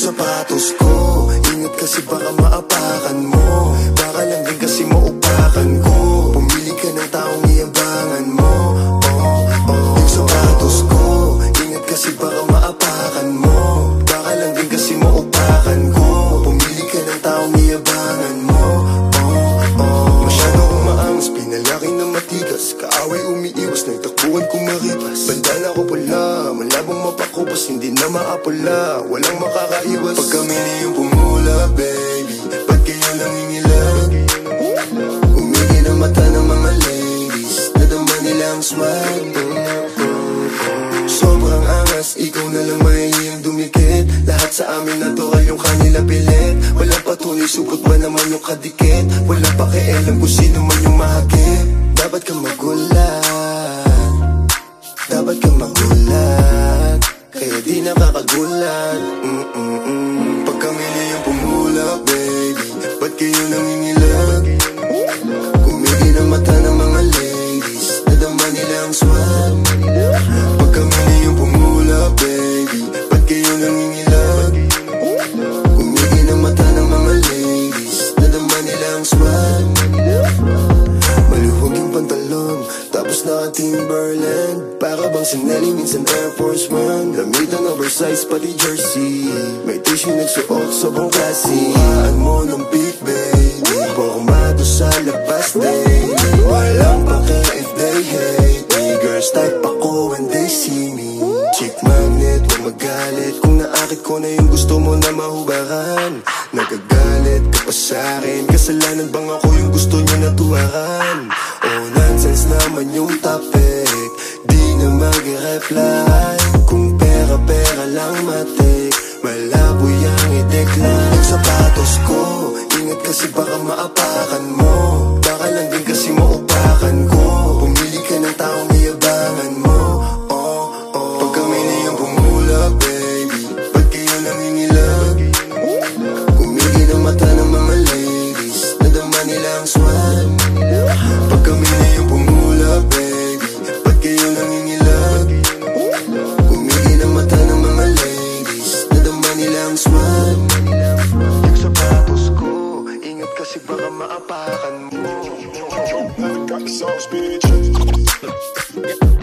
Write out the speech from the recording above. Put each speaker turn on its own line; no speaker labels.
sapatos ko. Ingat kasi baka maapakan mo. Baka lang din kasi maupakan ko. Pumili ka ng taong iyabangan mo. Oh, oh Yung sapatos ko. Ingat kasi baka maapakan mo. Baka lang din kasi maupakan ko. Pumili ka ng taong iyabangan mo. Oh, oh. Masyado kong maangas Pinalaki na matigas. Kaaway umiiwas Nagtakbuhan kong maripas. Bandala ko Malabong Hindi na maapula Walang makakaiwas. Pag kami na yung pumula baby Ba't kayo nangingilag Umigi na mata ng mga ladies Nadama nila ang smile. Sobrang angas, ikaw na lang mahihiyang dumikit. Lahat sa amin natural yung kanila pilit. Walang patuloy, supot ba naman yung kadikit? Walang pakialam kung sino man yung mahagip Dapat ka magulat. Dapat ka magulat Kaya di nakakagulat Mm-mm-mm. Pag kami na yung pumula, baby Ba't kayo nangingilag? Kumigi ng mata ng mga ladies Nadama nila ang swag Pag kami na yung pumula, baby Ba't kayo nangingilag? Kumigi ng mata ng mga ladies Nadama nila ang swag Maluwag yung pantalon Tapos naka Timberland Para bang sinelli minsan Air Force One. Lamit ang oversize pati jersey. May tissue nagsuot sobrang classy. Kuhaan mo ng beat baby Formado sa labas day Walang pake if they hate me. Girls type ako when they see me. Chick magnet, huwag magalit. Kung naakit ko na yung gusto mo na mahubaran. Nagagalit ka pa sa'kin Kasalanan bang ako yung gusto niya na tuwaran Oh nonsense naman yung topic mag-reply Kung pera-pera lang matik Malabo yung i-decline Yung sapatos ko Ingat kasi baka maapakan mo Kasi baka maapakan mo. The sauce, bitch.